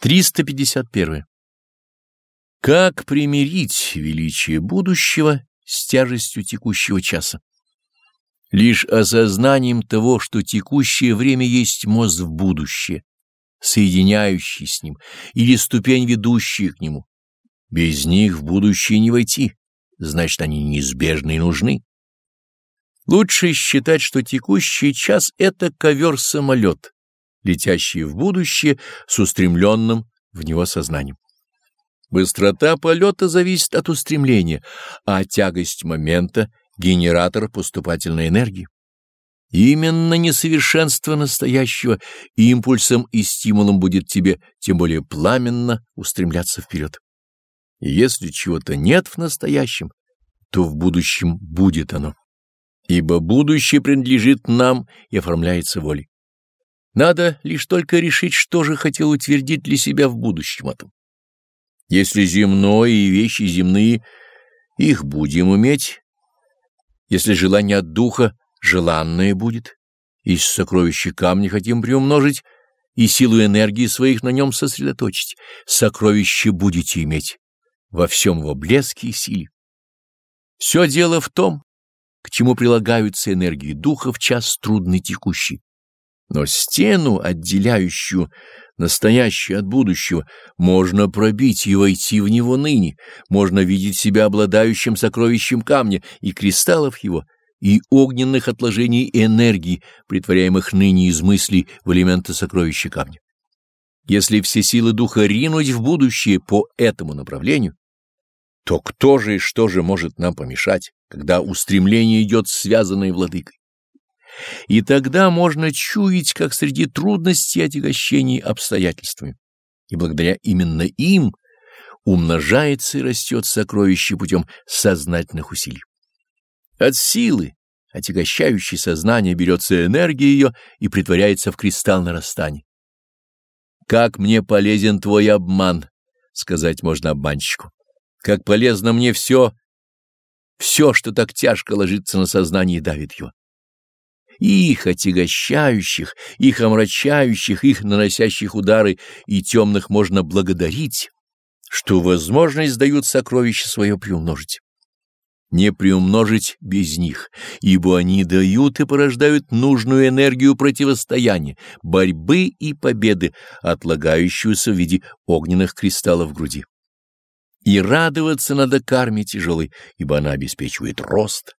351. Как примирить величие будущего с тяжестью текущего часа? Лишь осознанием того, что текущее время есть мост в будущее, соединяющий с ним, или ступень, ведущая к нему. Без них в будущее не войти, значит, они неизбежны и нужны. Лучше считать, что текущий час — это ковер-самолет, летящий в будущее с устремленным в него сознанием. Быстрота полета зависит от устремления, а тягость момента — генератор поступательной энергии. Именно несовершенство настоящего импульсом и стимулом будет тебе тем более пламенно устремляться вперед. И если чего-то нет в настоящем, то в будущем будет оно. Ибо будущее принадлежит нам и оформляется волей. Надо лишь только решить, что же хотел утвердить для себя в будущем этом. Если земное и вещи земные, их будем иметь. Если желание от духа желанное будет, если сокровища камня хотим приумножить и силу энергии своих на нем сосредоточить, сокровище будете иметь во всем его блеске и силе. Все дело в том, к чему прилагаются энергии духа в час трудный текущий. Но стену, отделяющую настоящее от будущего, можно пробить и войти в него ныне, можно видеть себя обладающим сокровищем камня и кристаллов его, и огненных отложений энергии, притворяемых ныне из мыслей в элементы сокровища камня. Если все силы духа ринуть в будущее по этому направлению, то кто же и что же может нам помешать, когда устремление идет связанное владыкой? И тогда можно чуять, как среди трудностей и отягощений обстоятельствами. И благодаря именно им умножается и растет сокровище путем сознательных усилий. От силы, отягощающей сознание, берется энергия ее и притворяется в кристалл нарастания. «Как мне полезен твой обман», — сказать можно обманщику. «Как полезно мне все, все, что так тяжко ложится на сознание и давит его» их отягощающих, их омрачающих, их наносящих удары и темных можно благодарить, что возможность дают сокровище свое приумножить. Не приумножить без них, ибо они дают и порождают нужную энергию противостояния, борьбы и победы, отлагающуюся в виде огненных кристаллов в груди. И радоваться надо карме тяжелой, ибо она обеспечивает рост.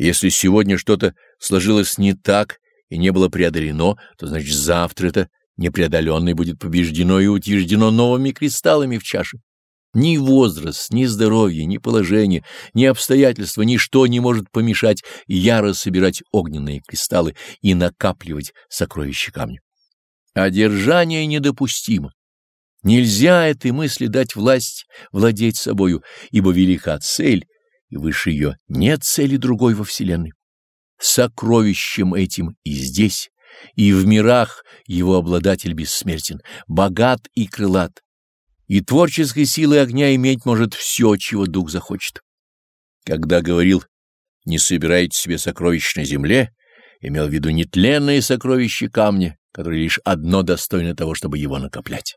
Если сегодня что-то сложилось не так и не было преодолено, то значит завтра это непреодоленное будет побеждено и утверждено новыми кристаллами в чаше. Ни возраст, ни здоровье, ни положение, ни обстоятельства, ничто не может помешать яро собирать огненные кристаллы и накапливать сокровища камня. Одержание недопустимо. Нельзя этой мысли дать власть владеть собою, ибо велика цель, и выше ее нет цели другой во Вселенной. Сокровищем этим и здесь, и в мирах его обладатель бессмертен, богат и крылат, и творческой силы огня иметь может все, чего дух захочет. Когда говорил «не собирайте себе сокровищ на земле», имел в виду нетленные сокровища камня, которые лишь одно достойно того, чтобы его накоплять.